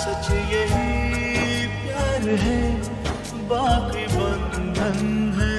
सच यही प्यार है बाकी बंधन है।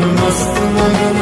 yanım astım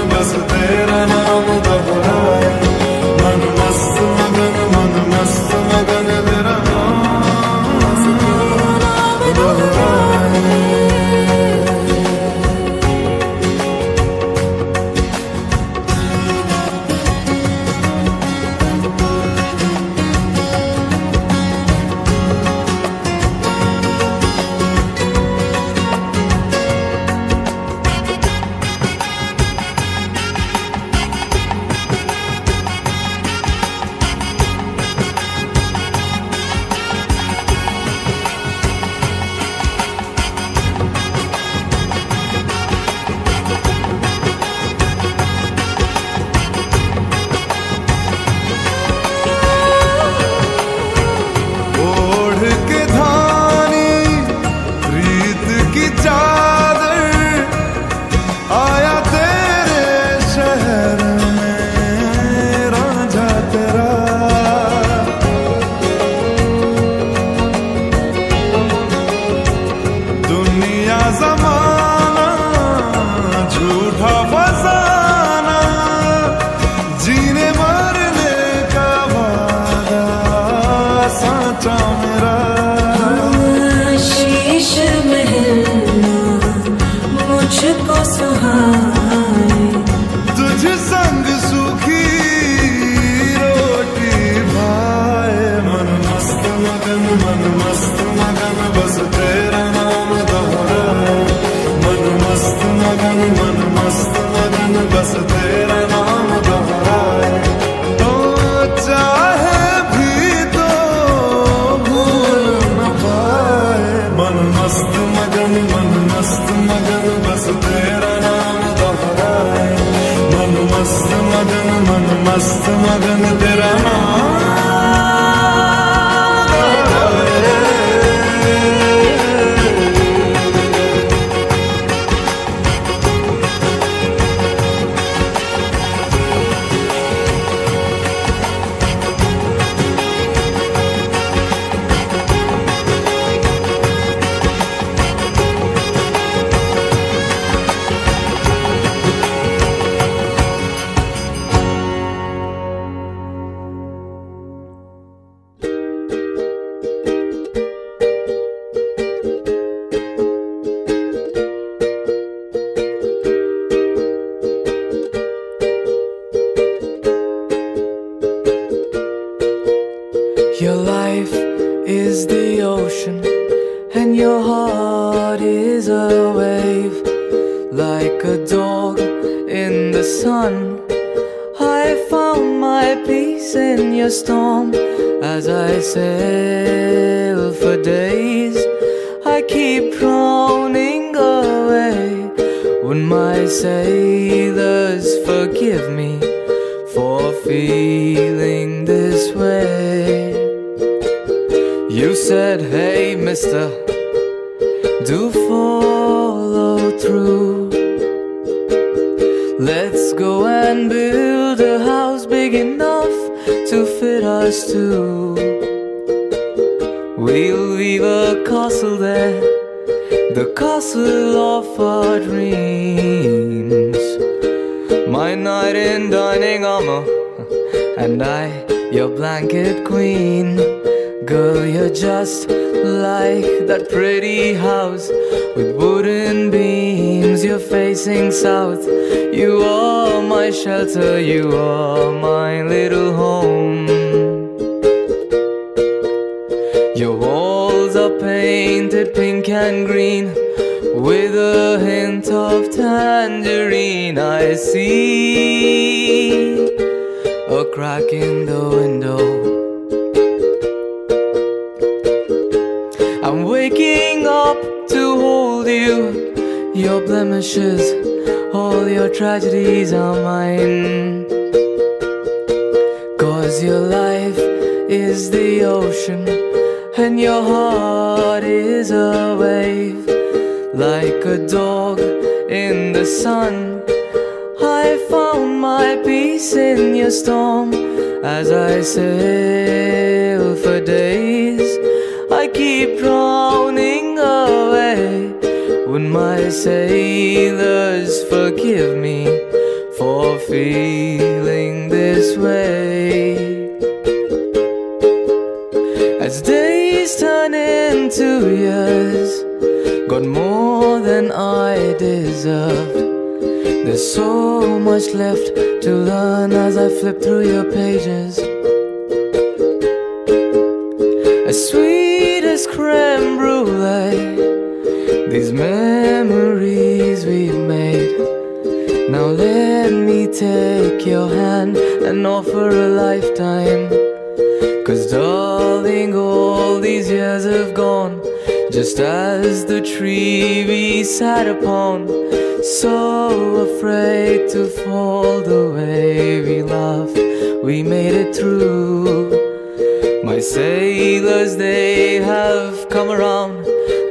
I see a crack in the window. I'm waking up to hold you. Your blemishes, all your tragedies are mine. Cause your life is the ocean, and your heart is a wave. Like a dog in the sun, in your storm as I sail for days. I keep drowning away. Would my sailors forgive me for feeling this way? As days turn into years, got more than I deserved. There's so much left to learn as I flip through your pages. As sweet as creme brulee, these memories we've made. Now let me take your hand and offer a lifetime. Cause darling, all these years have gone just as the tree we sat upon. So afraid to fall the way we laughed, we made it through. My sailors, they have come around.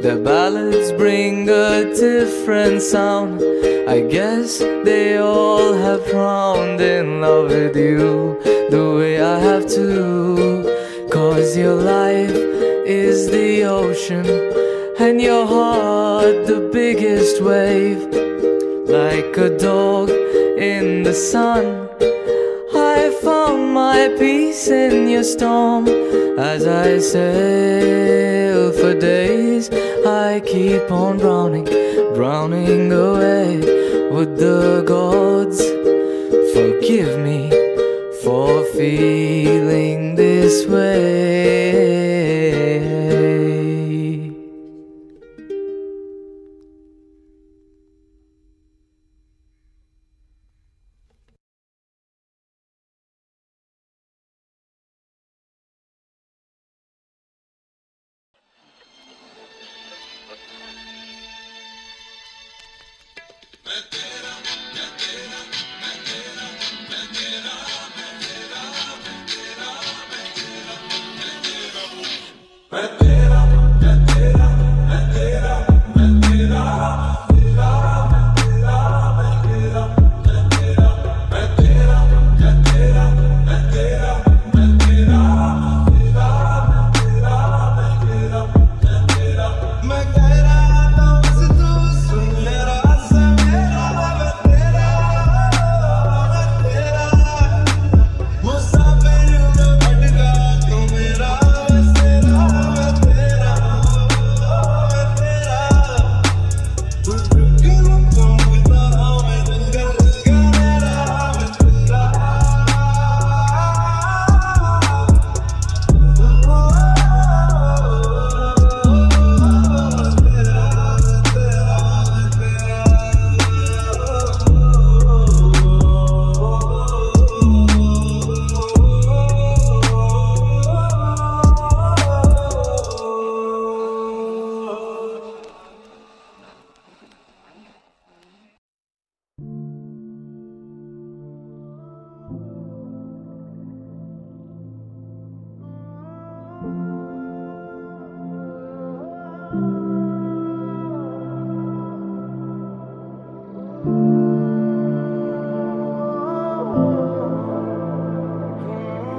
Their ballads bring a different sound. I guess they all have drowned in love with you the way I have to. Cause your life is the ocean, and your heart the biggest wave. Like a dog in the sun. I found my peace in your storm as I sail for days. I keep on drowning, drowning away. Would the gods forgive me for feeling this way?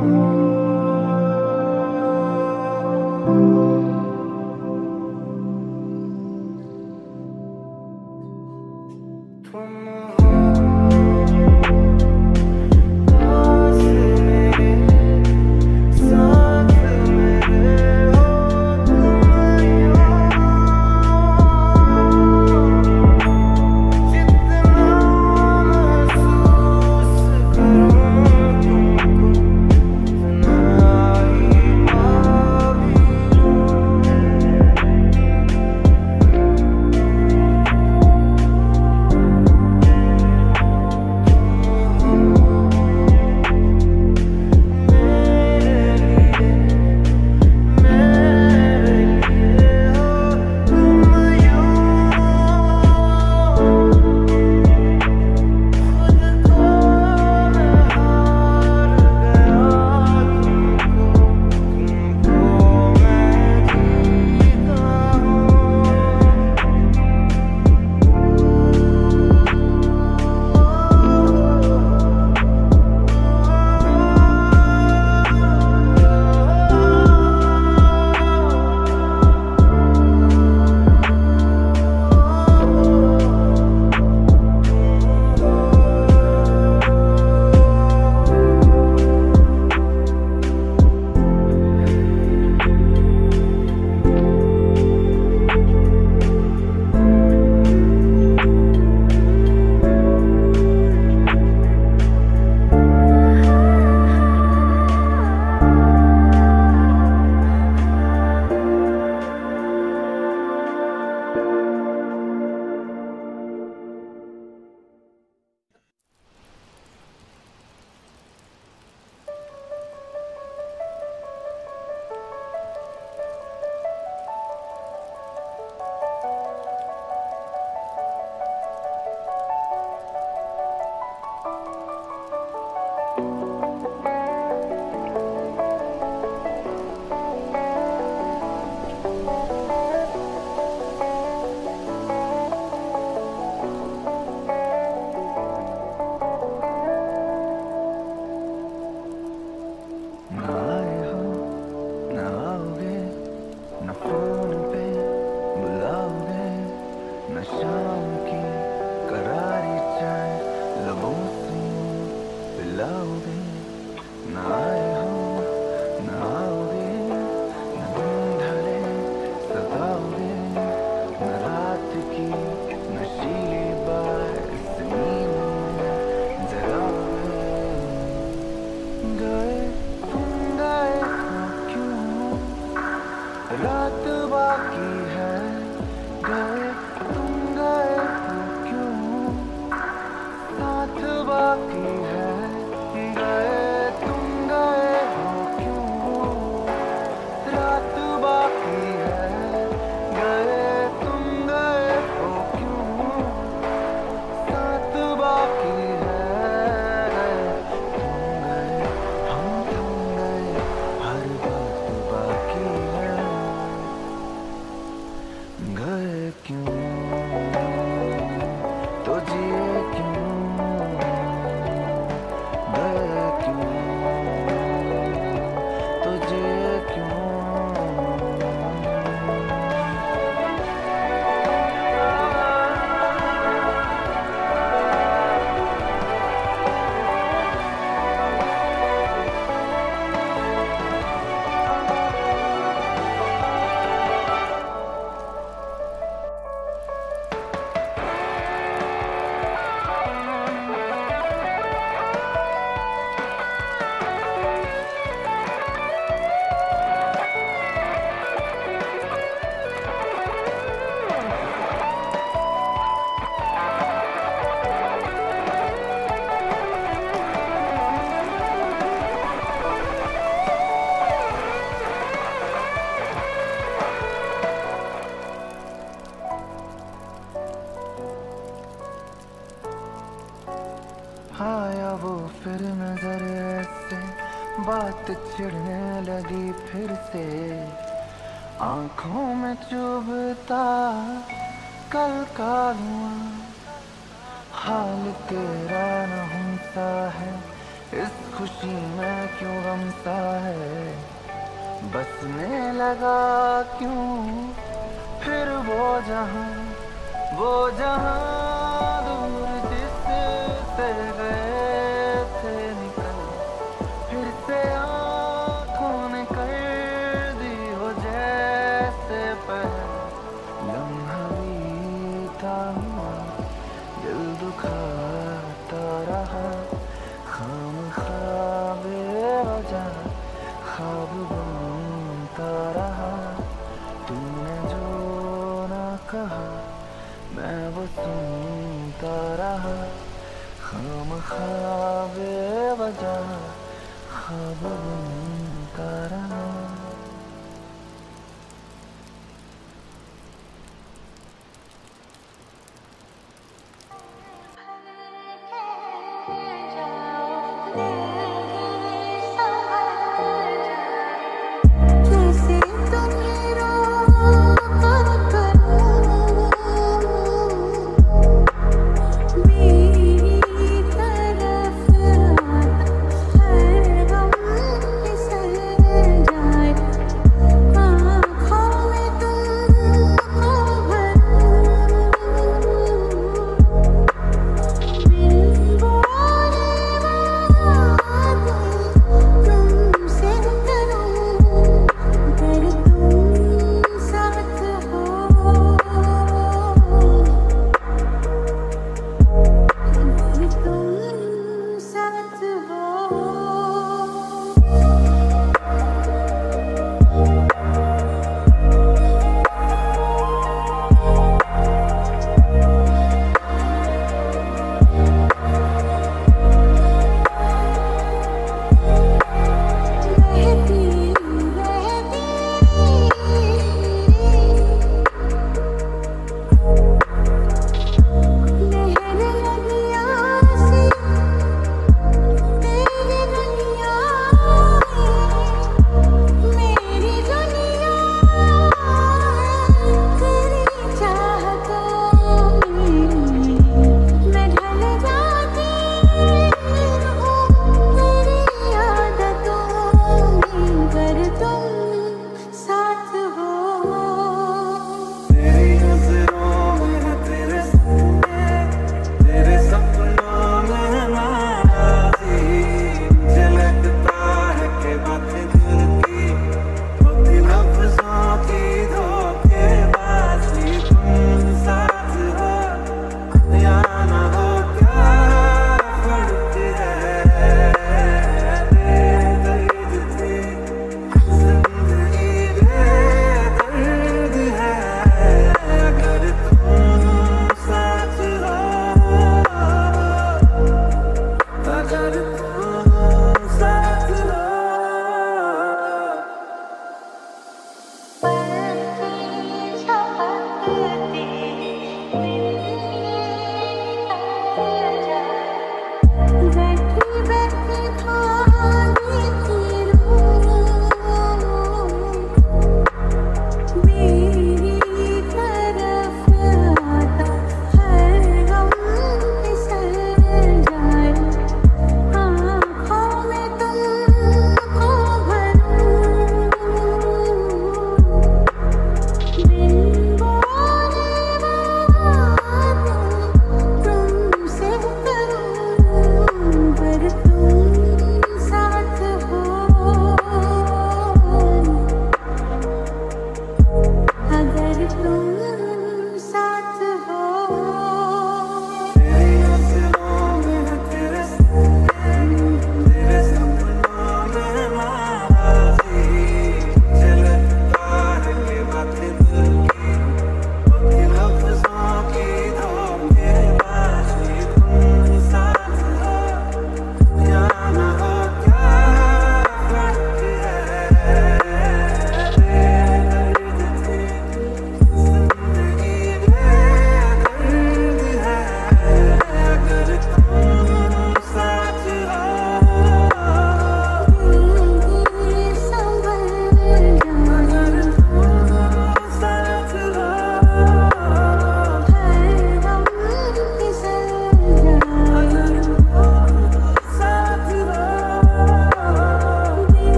Música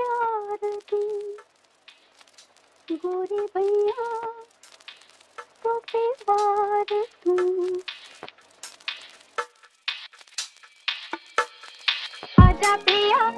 प्यार की। गोरी भैया तो बेवार तू। आजा पिया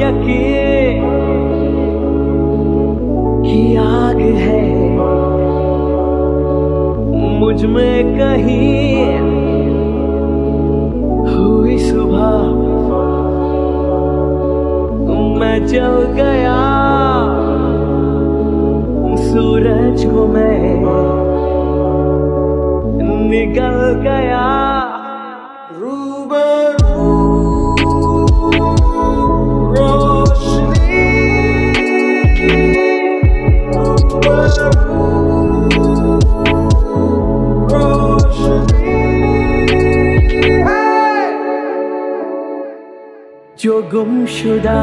यकीन की आग है। मुझमें कहीं हुई सुबह। मैं जल गया। सूरज को मैं निकल गया। जो गुमशुदा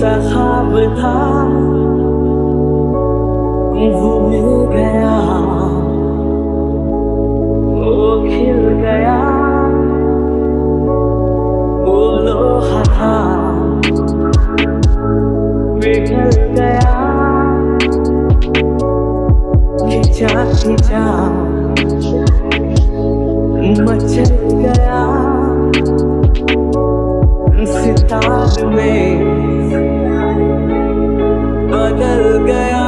सहाब था वो मिल गया। वो खिल गया। वो लोहा था। बिखर गया। खिंचा खिंचा मचल गया। सितार में बदल गया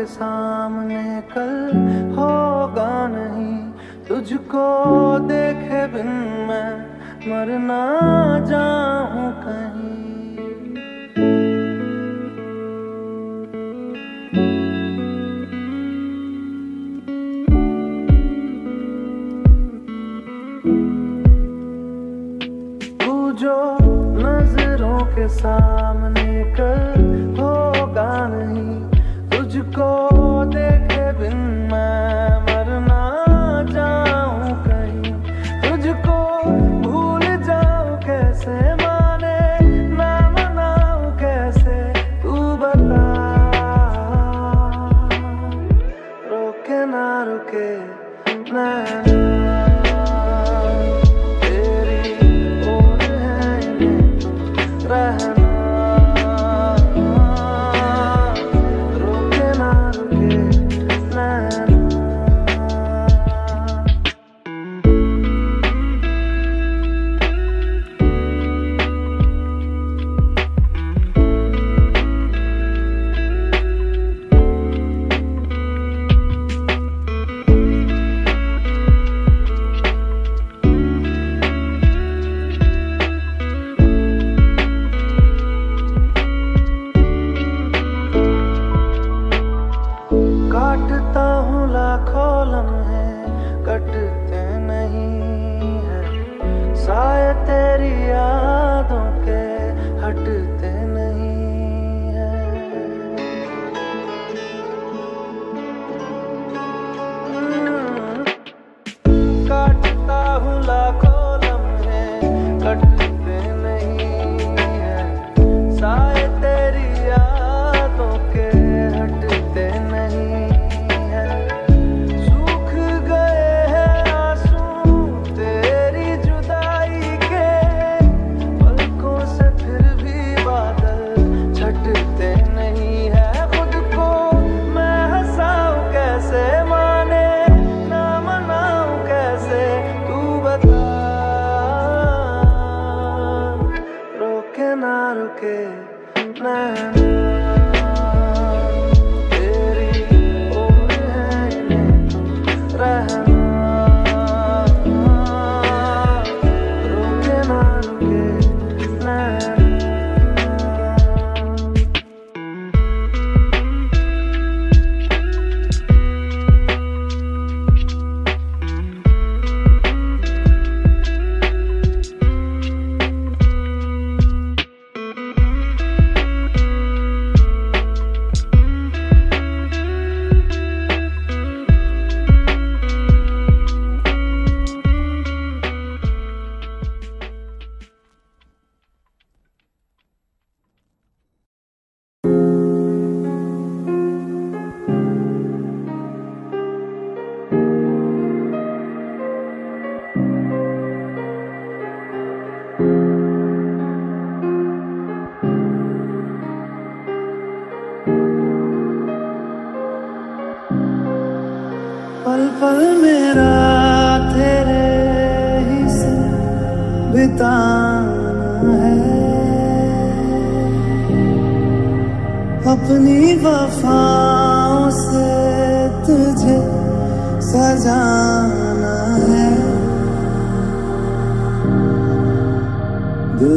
के सामने कल होगा नहीं। तुझको देखे बिन मैं मरना जान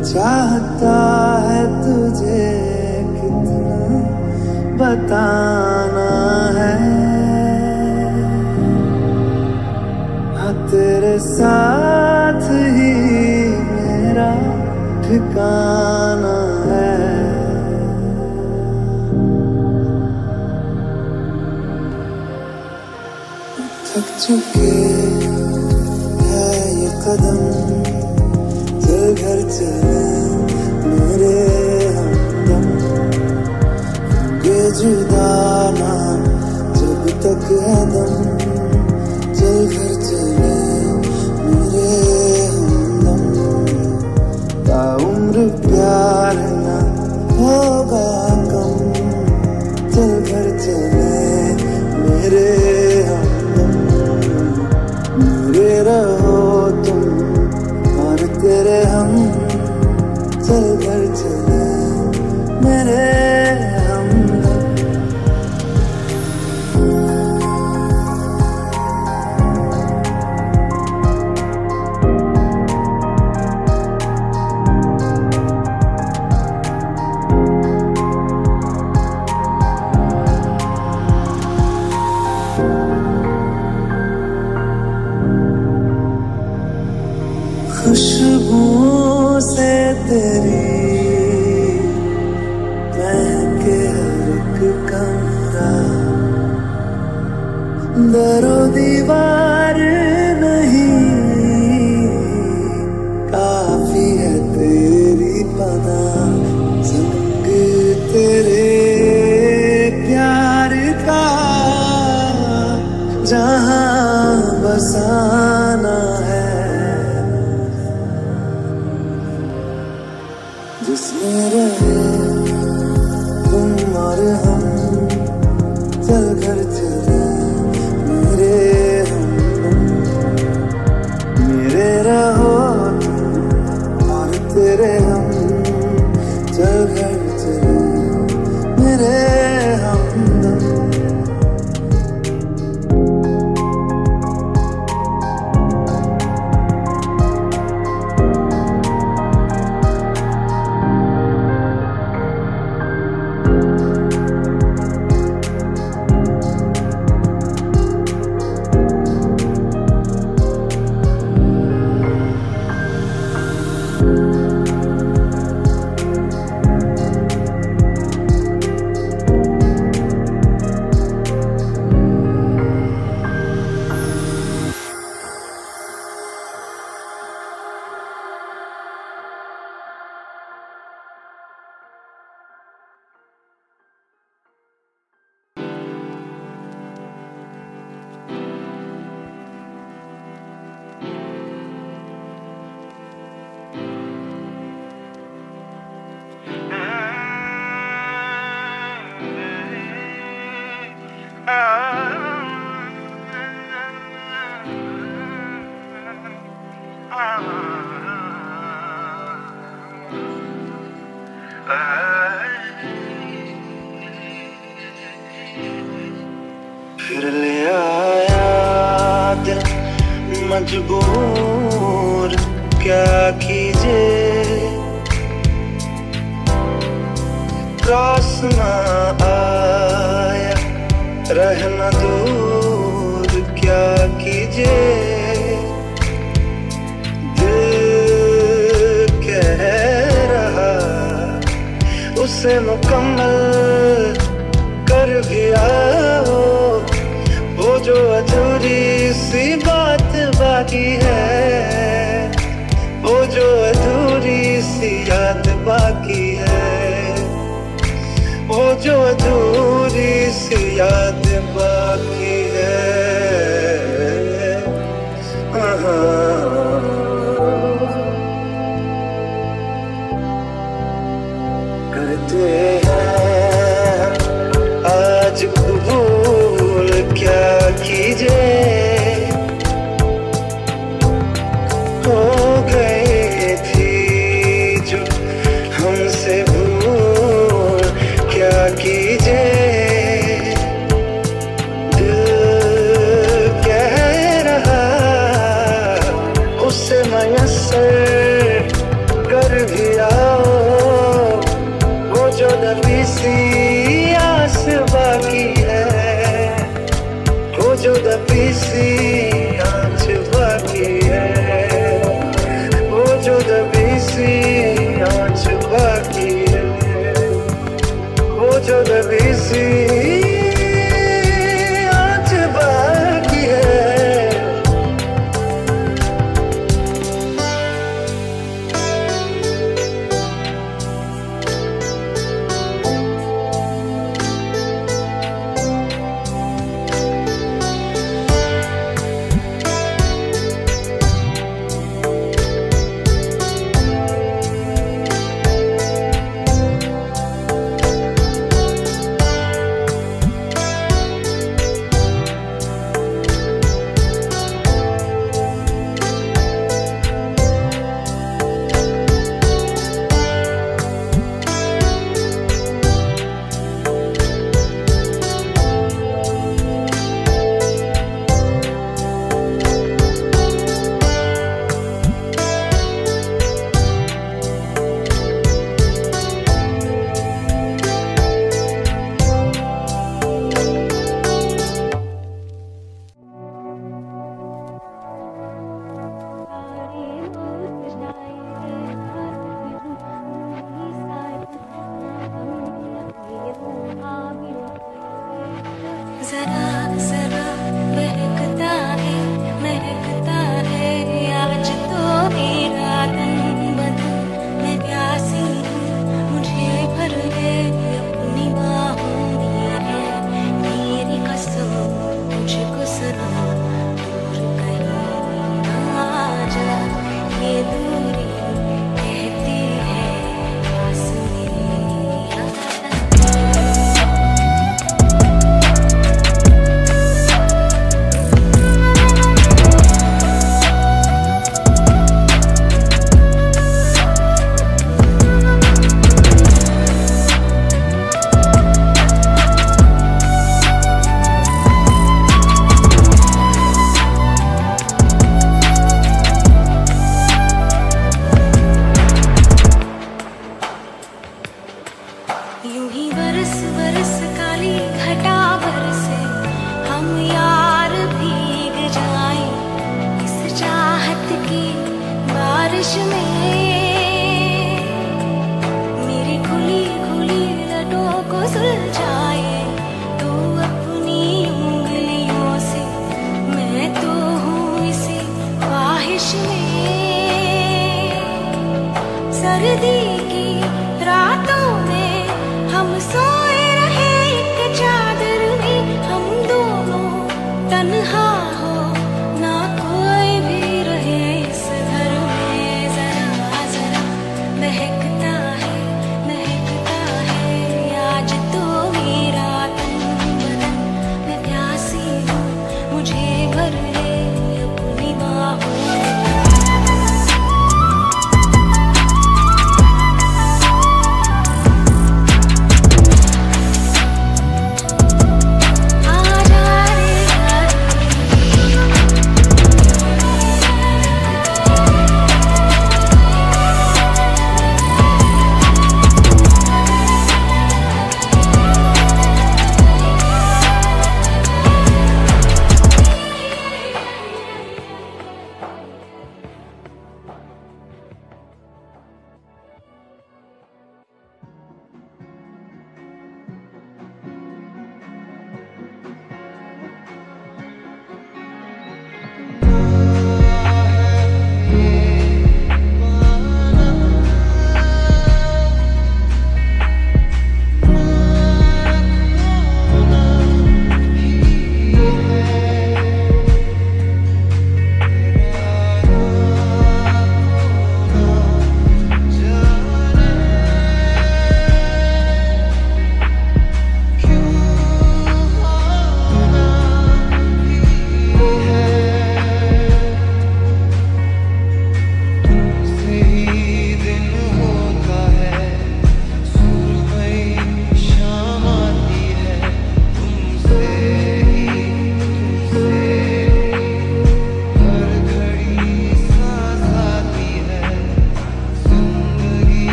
चाहता है तुझे कितना बताना है। हाँ तेरे साथ ही मेरा ठिकाना जुदा ना जब तक है दम चल घर चले मेरे हम दम उम्र प्यार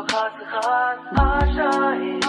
खास खास आशाएं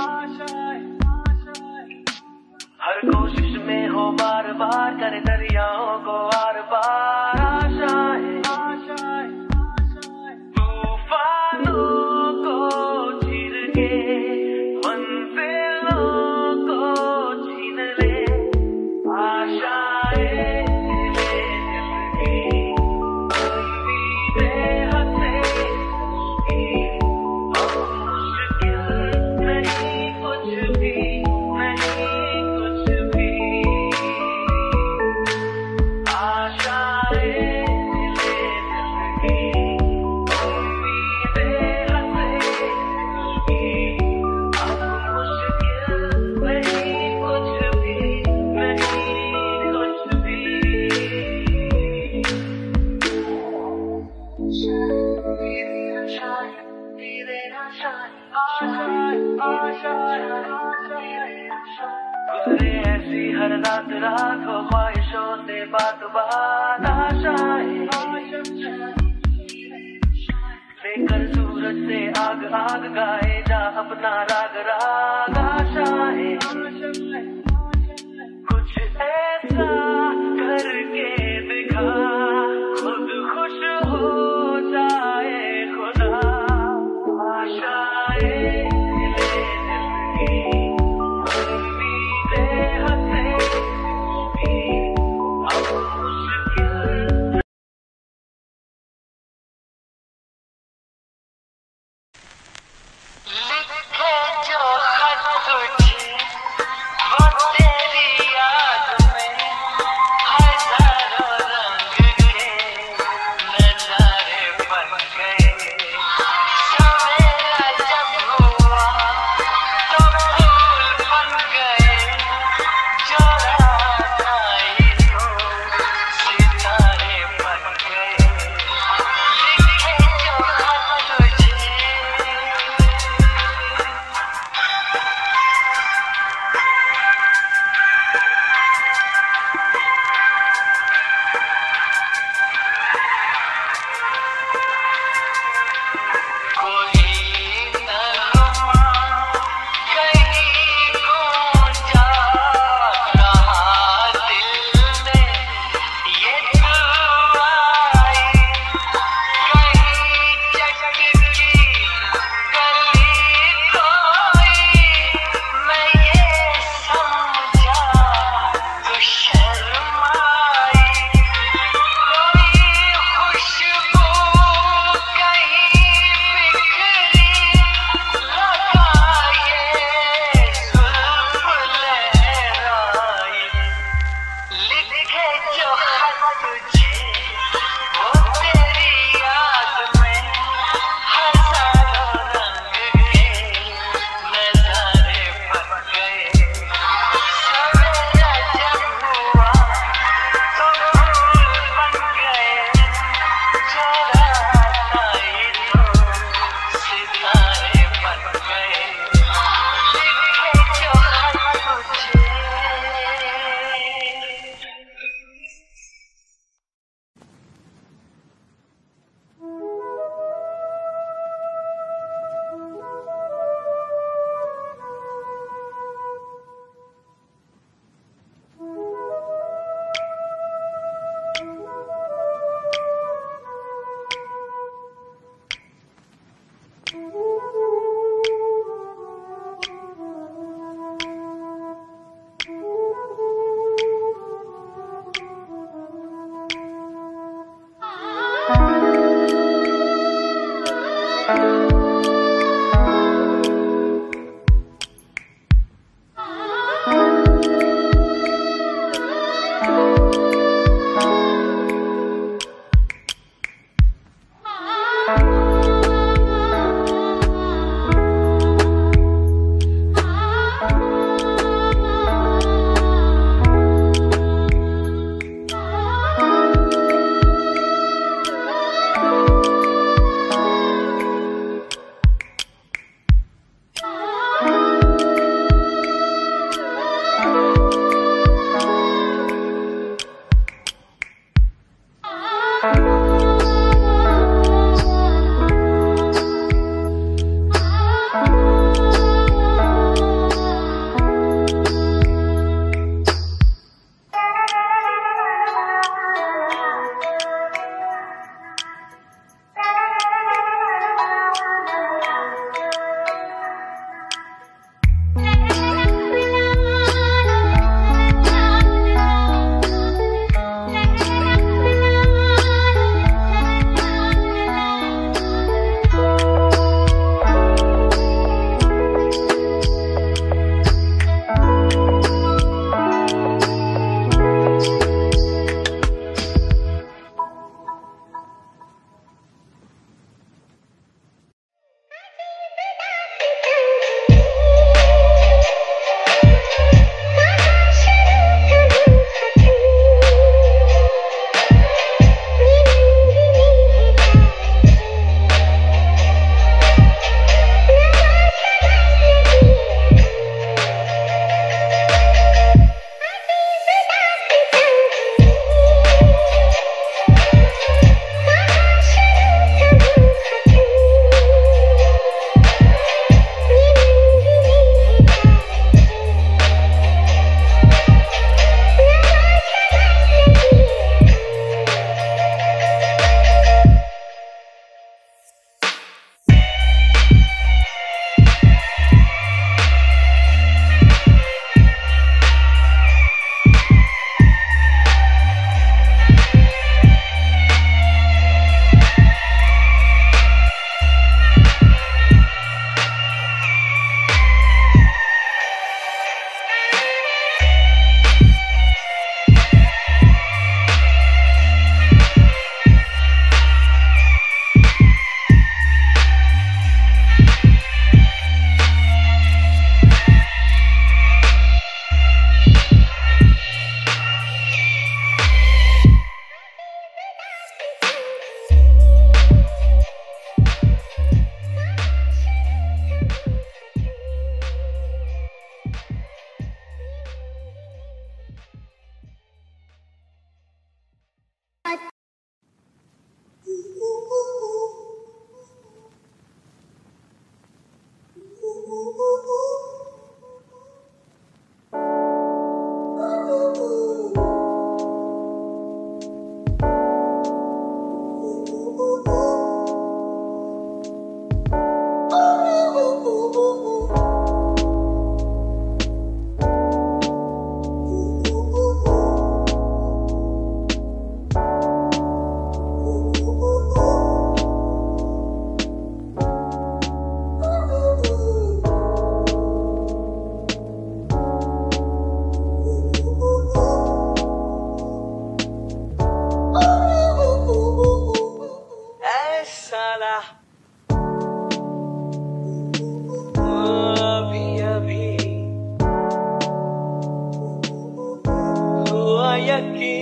yakin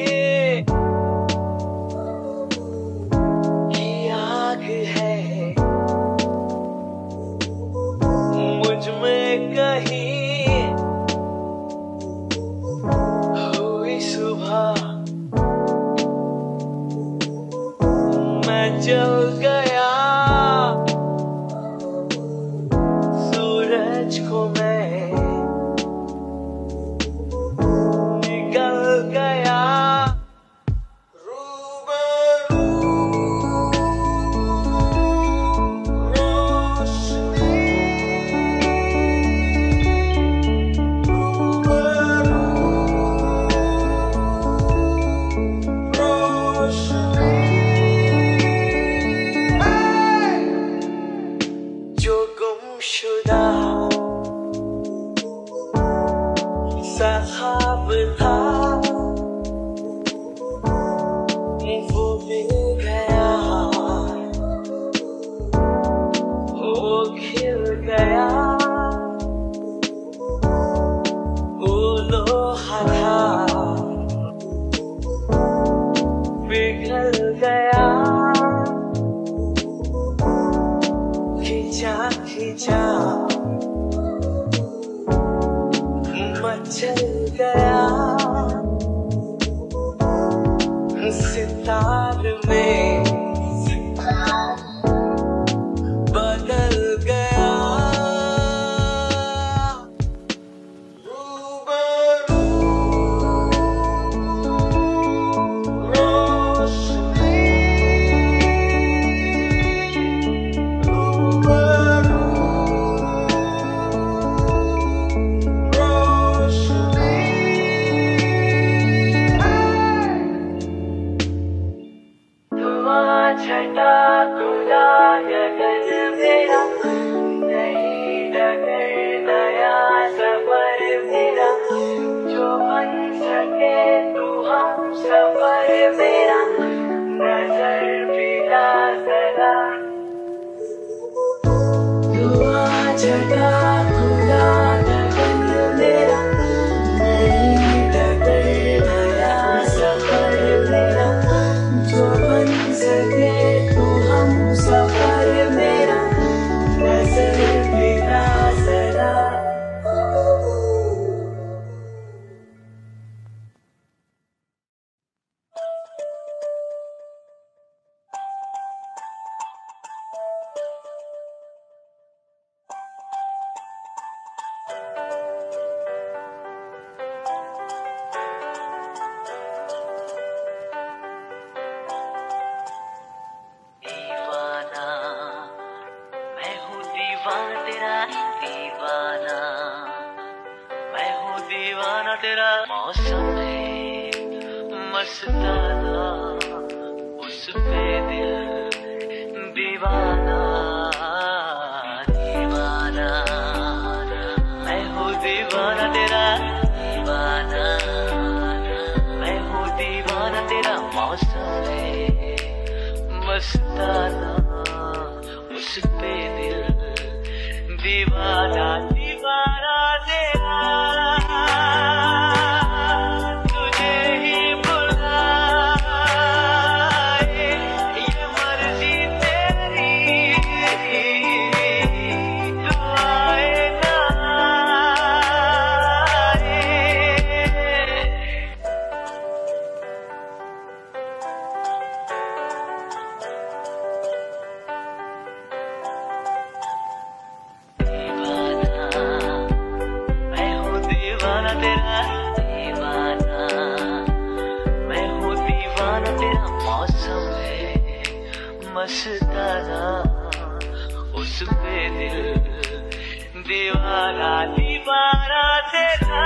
मस्ताना उस पे दिल दीवारा दीवारा तेरा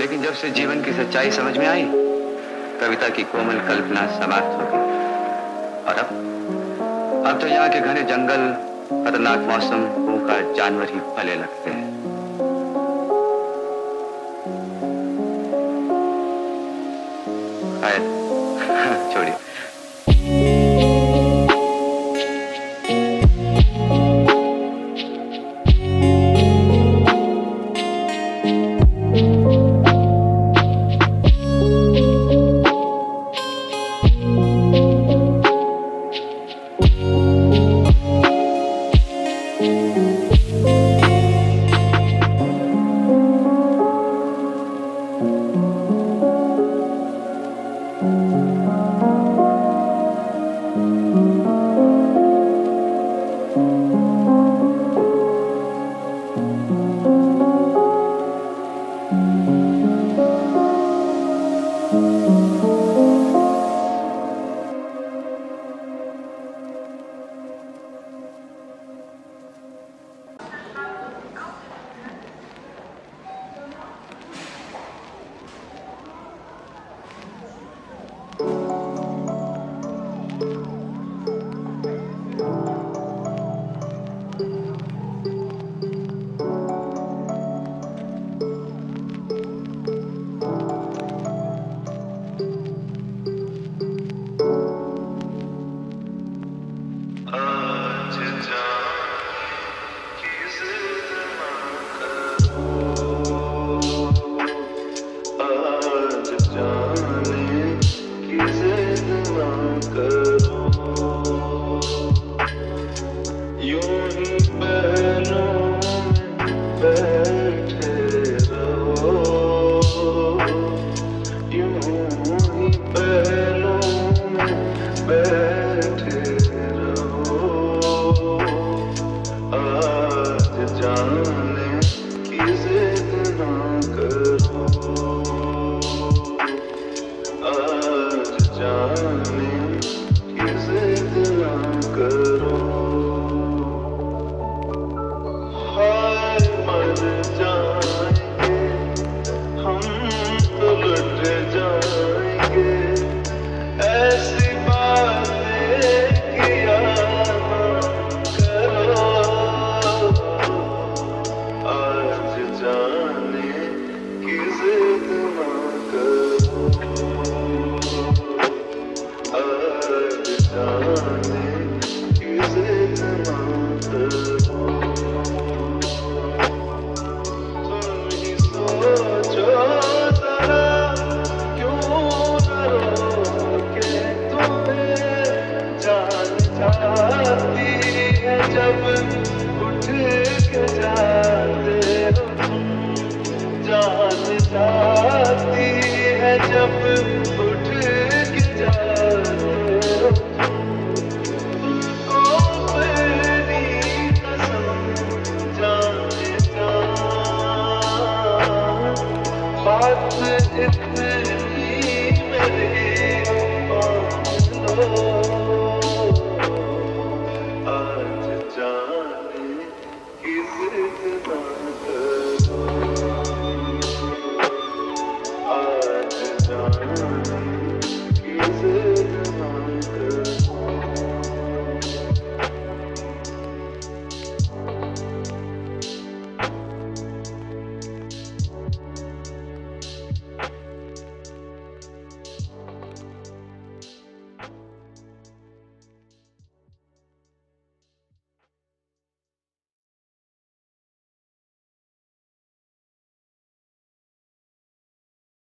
लेकिन जब से जीवन की सच्चाई समझ में आई, कविता की कोमल कल्पना समाप्त हो गई। और अब अब तो यहाँ के घने जंगल, खतरनाक मौसम भूखा जानवर ही फले लगते हैं।